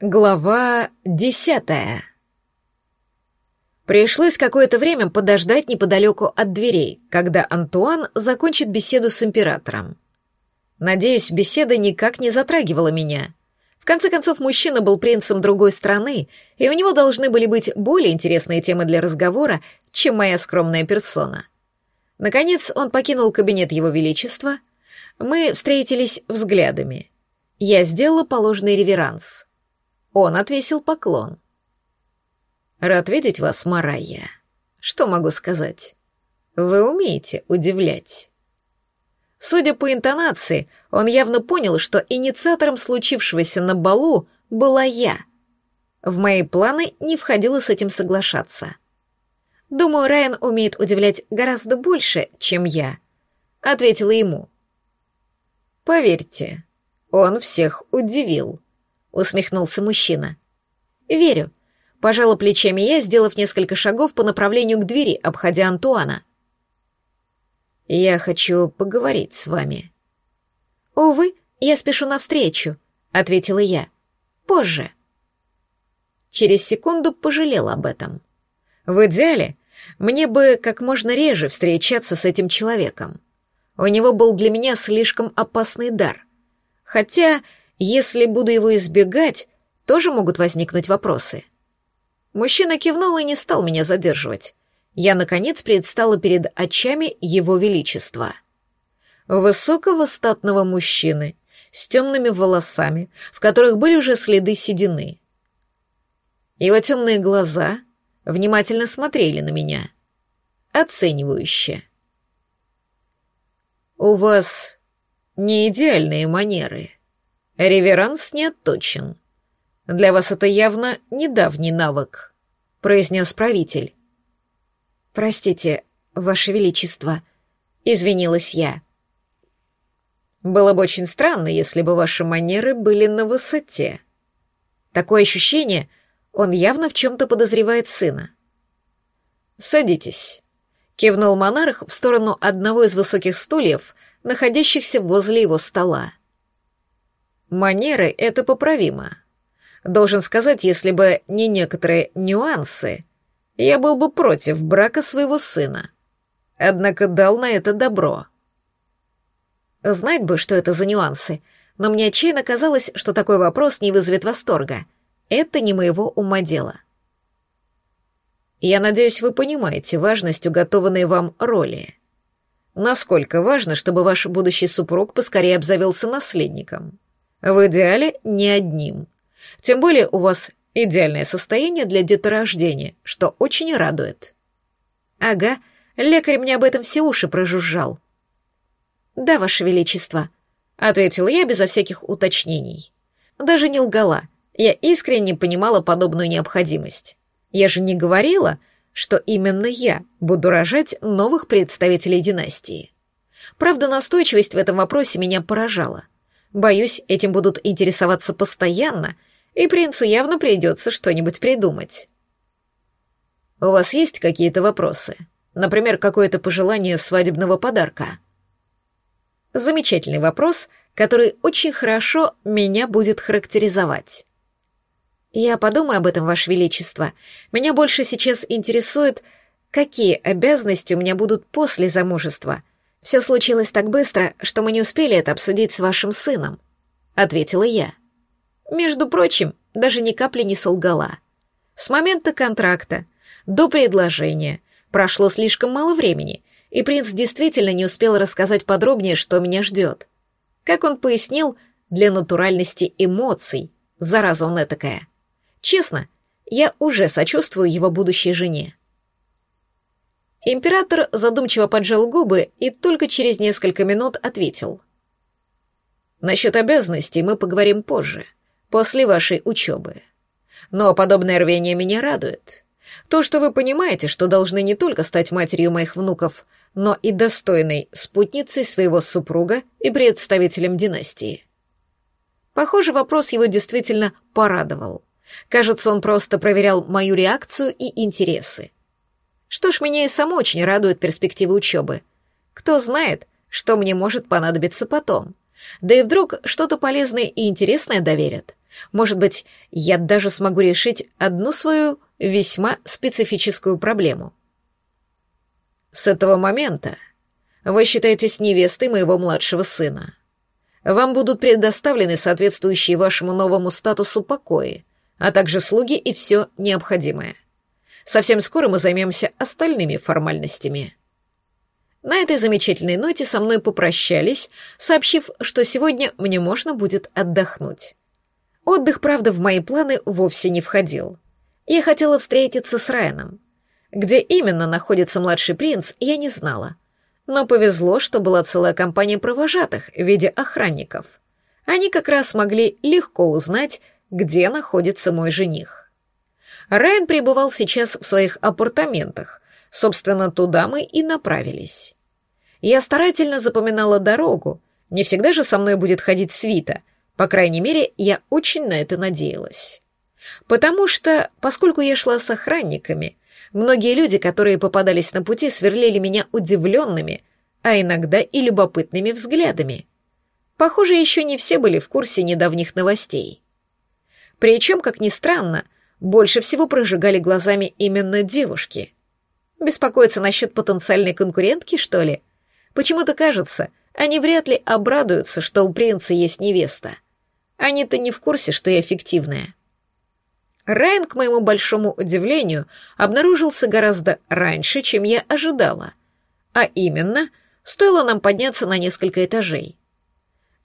Глава десятая. Пришлось какое-то время подождать неподалеку от дверей, когда Антуан закончит беседу с императором. Надеюсь, беседа никак не затрагивала меня. В конце концов, мужчина был принцем другой страны, и у него должны были быть более интересные темы для разговора, чем моя скромная персона. Наконец, он покинул кабинет его величества. Мы встретились взглядами. Я сделала положенный реверанс — он отвесил поклон. «Рад видеть вас, Марайя. Что могу сказать? Вы умеете удивлять». Судя по интонации, он явно понял, что инициатором случившегося на балу была я. В мои планы не входило с этим соглашаться. Думаю, Райан умеет удивлять гораздо больше, чем я, ответила ему. Поверьте, он всех удивил усмехнулся мужчина. Верю. Пожала плечами я, сделав несколько шагов по направлению к двери, обходя Антуана. Я хочу поговорить с вами. Увы, я спешу навстречу, ответила я. Позже. Через секунду пожалела об этом. В идеале мне бы как можно реже встречаться с этим человеком. У него был для меня слишком опасный дар. Хотя если буду его избегать, тоже могут возникнуть вопросы. Мужчина кивнул и не стал меня задерживать. Я, наконец, предстала перед очами его величества. Высокого статного мужчины, с темными волосами, в которых были уже следы седины. Его темные глаза внимательно смотрели на меня, оценивающе. «У вас не идеальные манеры», Реверанс не отточен. Для вас это явно недавний навык, произнес правитель. Простите, ваше величество, извинилась я. Было бы очень странно, если бы ваши манеры были на высоте. Такое ощущение, он явно в чем-то подозревает сына. Садитесь, кивнул монарх в сторону одного из высоких стульев, находящихся возле его стола. Манеры — это поправимо. Должен сказать, если бы не некоторые нюансы, я был бы против брака своего сына. Однако дал на это добро. Знать бы, что это за нюансы, но мне отчаянно казалось, что такой вопрос не вызовет восторга. Это не моего ума дело. Я надеюсь, вы понимаете важность уготованной вам роли. Насколько важно, чтобы ваш будущий супруг поскорее обзавелся наследником. В идеале не одним. Тем более у вас идеальное состояние для деторождения, что очень радует. Ага, лекарь мне об этом все уши прожужжал. Да, ваше величество, ответила я безо всяких уточнений. Даже не лгала. Я искренне понимала подобную необходимость. Я же не говорила, что именно я буду рожать новых представителей династии. Правда, настойчивость в этом вопросе меня поражала. Боюсь, этим будут интересоваться постоянно, и принцу явно придется что-нибудь придумать. У вас есть какие-то вопросы? Например, какое-то пожелание свадебного подарка? Замечательный вопрос, который очень хорошо меня будет характеризовать. Я подумаю об этом, Ваше Величество. Меня больше сейчас интересует, какие обязанности у меня будут после замужества — все случилось так быстро, что мы не успели это обсудить с вашим сыном», — ответила я. Между прочим, даже ни капли не солгала. С момента контракта до предложения прошло слишком мало времени, и принц действительно не успел рассказать подробнее, что меня ждет. Как он пояснил, для натуральности эмоций, зараза он этакая. Честно, я уже сочувствую его будущей жене. Император задумчиво поджал губы и только через несколько минут ответил. «Насчет обязанностей мы поговорим позже, после вашей учебы. Но подобное рвение меня радует. То, что вы понимаете, что должны не только стать матерью моих внуков, но и достойной спутницей своего супруга и представителем династии». Похоже, вопрос его действительно порадовал. Кажется, он просто проверял мою реакцию и интересы. Что ж, меня и само очень радует перспективы учебы. Кто знает, что мне может понадобиться потом. Да и вдруг что-то полезное и интересное доверят. Может быть, я даже смогу решить одну свою весьма специфическую проблему. С этого момента вы считаетесь невестой моего младшего сына. Вам будут предоставлены соответствующие вашему новому статусу покои, а также слуги и все необходимое. Совсем скоро мы займемся остальными формальностями. На этой замечательной ноте со мной попрощались, сообщив, что сегодня мне можно будет отдохнуть. Отдых, правда, в мои планы вовсе не входил. Я хотела встретиться с Райаном. Где именно находится младший принц, я не знала. Но повезло, что была целая компания провожатых в виде охранников. Они как раз могли легко узнать, где находится мой жених. Райан пребывал сейчас в своих апартаментах, собственно, туда мы и направились. Я старательно запоминала дорогу, не всегда же со мной будет ходить свита, по крайней мере, я очень на это надеялась. Потому что, поскольку я шла с охранниками, многие люди, которые попадались на пути, сверлили меня удивленными, а иногда и любопытными взглядами. Похоже, еще не все были в курсе недавних новостей. Причем, как ни странно, больше всего прожигали глазами именно девушки. Беспокоиться насчет потенциальной конкурентки, что ли? Почему-то кажется, они вряд ли обрадуются, что у принца есть невеста. Они-то не в курсе, что я фиктивная. Райан, к моему большому удивлению, обнаружился гораздо раньше, чем я ожидала. А именно, стоило нам подняться на несколько этажей.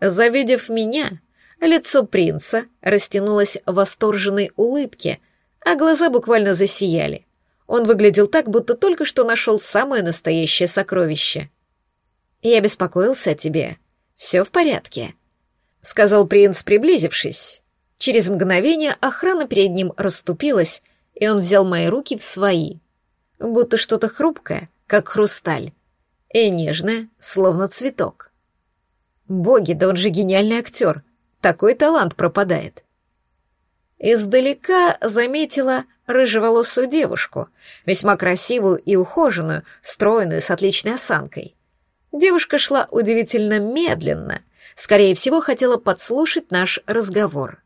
Завидев меня, лицо принца растянулось в восторженной улыбке, а глаза буквально засияли. Он выглядел так, будто только что нашел самое настоящее сокровище. «Я беспокоился о тебе. Все в порядке», — сказал принц, приблизившись. Через мгновение охрана перед ним расступилась, и он взял мои руки в свои, будто что-то хрупкое, как хрусталь, и нежное, словно цветок. Боги, да он же гениальный актер, такой талант пропадает. Издалека заметила рыжеволосую девушку, весьма красивую и ухоженную, стройную, с отличной осанкой. Девушка шла удивительно медленно, скорее всего, хотела подслушать наш разговор.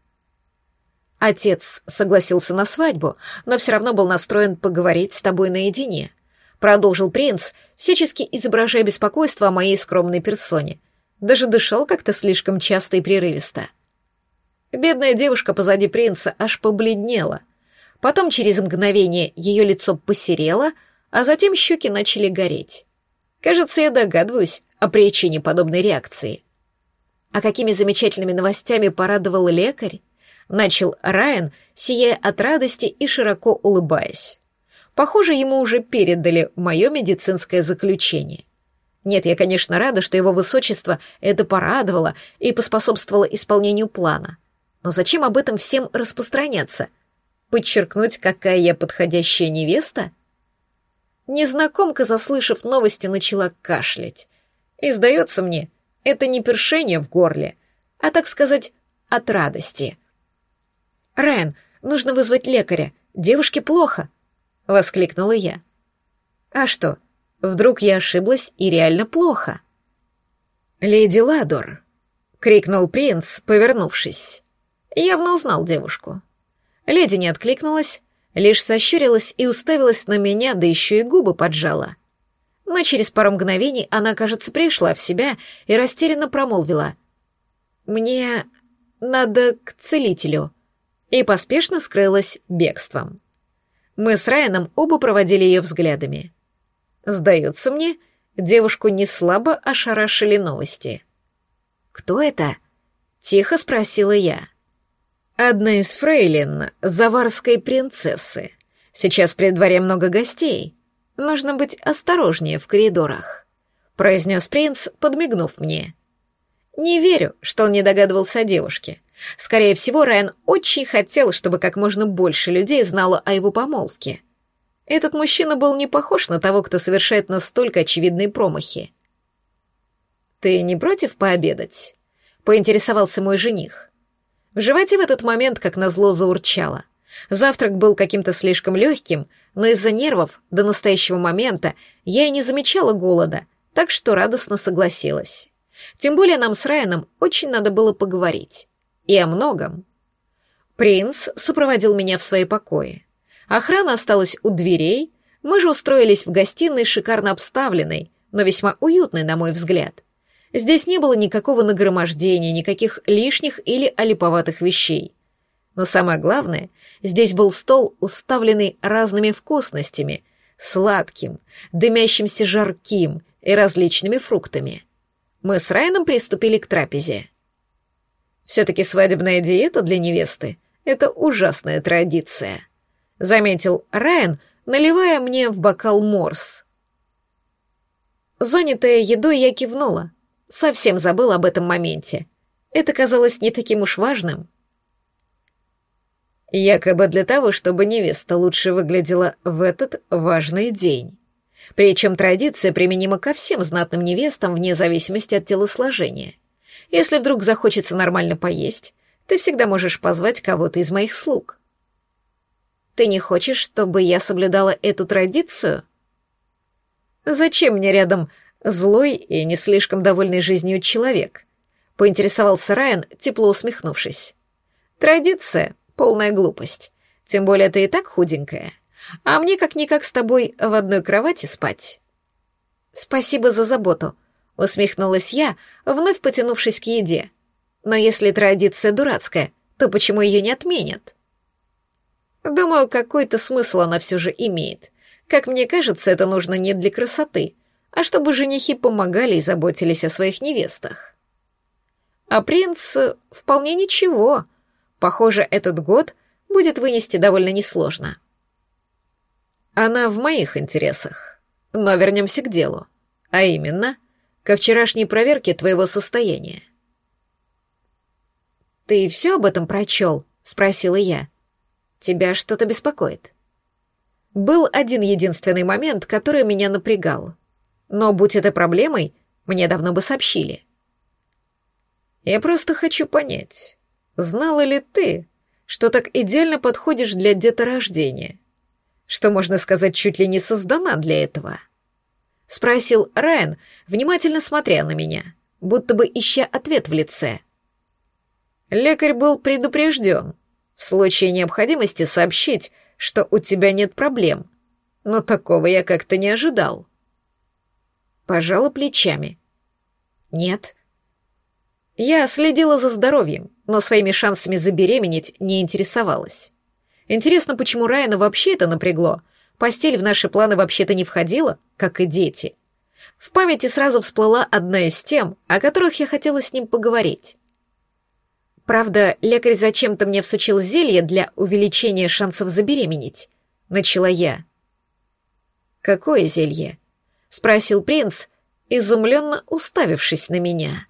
Отец согласился на свадьбу, но все равно был настроен поговорить с тобой наедине. Продолжил принц, всячески изображая беспокойство о моей скромной персоне. Даже дышал как-то слишком часто и прерывисто. Бедная девушка позади принца аж побледнела. Потом через мгновение ее лицо посерело, а затем щеки начали гореть. Кажется, я догадываюсь о причине подобной реакции. А какими замечательными новостями порадовал лекарь? начал Райан, сияя от радости и широко улыбаясь. Похоже, ему уже передали мое медицинское заключение. Нет, я, конечно, рада, что его высочество это порадовало и поспособствовало исполнению плана. Но зачем об этом всем распространяться? Подчеркнуть, какая я подходящая невеста? Незнакомка, заслышав новости, начала кашлять. И, сдается мне, это не першение в горле, а, так сказать, от радости. «Райан, нужно вызвать лекаря. Девушке плохо!» — воскликнула я. «А что, вдруг я ошиблась и реально плохо?» «Леди Ладор!» — крикнул принц, повернувшись. Явно узнал девушку. Леди не откликнулась, лишь сощурилась и уставилась на меня, да еще и губы поджала. Но через пару мгновений она, кажется, пришла в себя и растерянно промолвила. «Мне надо к целителю» и поспешно скрылась бегством. Мы с Райаном оба проводили ее взглядами. Сдается мне, девушку не слабо ошарашили новости. «Кто это?» — тихо спросила я. «Одна из фрейлин, заварской принцессы. Сейчас при дворе много гостей. Нужно быть осторожнее в коридорах», — произнес принц, подмигнув мне. «Не верю, что он не догадывался о девушке. Скорее всего, Райан очень хотел, чтобы как можно больше людей знало о его помолвке. Этот мужчина был не похож на того, кто совершает настолько очевидные промахи. «Ты не против пообедать?» — поинтересовался мой жених. В животе в этот момент, как назло, заурчало. Завтрак был каким-то слишком легким, но из-за нервов до настоящего момента я и не замечала голода, так что радостно согласилась. Тем более нам с Райаном очень надо было поговорить. И о многом. Принц сопроводил меня в свои покои. Охрана осталась у дверей, мы же устроились в гостиной, шикарно обставленной, но весьма уютной, на мой взгляд. Здесь не было никакого нагромождения, никаких лишних или олиповатых вещей. Но самое главное, здесь был стол, уставленный разными вкусностями, сладким, дымящимся жарким и различными фруктами. Мы с Райаном приступили к трапезе. Все-таки свадебная диета для невесты — это ужасная традиция, заметил Райан, наливая мне в бокал морс. Занятая едой, я кивнула. Совсем забыла об этом моменте. Это казалось не таким уж важным. Якобы для того, чтобы невеста лучше выглядела в этот важный день. Причем традиция применима ко всем знатным невестам вне зависимости от телосложения. Если вдруг захочется нормально поесть, ты всегда можешь позвать кого-то из моих слуг. Ты не хочешь, чтобы я соблюдала эту традицию? Зачем мне рядом злой и не слишком довольный жизнью человек? Поинтересовался Райан, тепло усмехнувшись. Традиция — полная глупость. Тем более ты и так худенькая а мне как-никак с тобой в одной кровати спать». «Спасибо за заботу», — усмехнулась я, вновь потянувшись к еде. «Но если традиция дурацкая, то почему ее не отменят?» «Думаю, какой-то смысл она все же имеет. Как мне кажется, это нужно не для красоты, а чтобы женихи помогали и заботились о своих невестах». А принц вполне ничего. Похоже, этот год будет вынести довольно несложно. Она в моих интересах. Но вернемся к делу. А именно, ко вчерашней проверке твоего состояния. «Ты все об этом прочел?» — спросила я. «Тебя что-то беспокоит?» Был один единственный момент, который меня напрягал. Но, будь это проблемой, мне давно бы сообщили. «Я просто хочу понять, знала ли ты, что так идеально подходишь для деторождения?» что, можно сказать, чуть ли не создана для этого?» — спросил Райан, внимательно смотря на меня, будто бы ища ответ в лице. Лекарь был предупрежден. В случае необходимости сообщить, что у тебя нет проблем. Но такого я как-то не ожидал. Пожала плечами. Нет. Я следила за здоровьем, но своими шансами забеременеть не интересовалась. Интересно, почему Райана вообще это напрягло? Постель в наши планы вообще-то не входила, как и дети. В памяти сразу всплыла одна из тем, о которых я хотела с ним поговорить. Правда, лекарь зачем-то мне всучил зелье для увеличения шансов забеременеть. Начала я. «Какое зелье?» — спросил принц, изумленно уставившись на меня.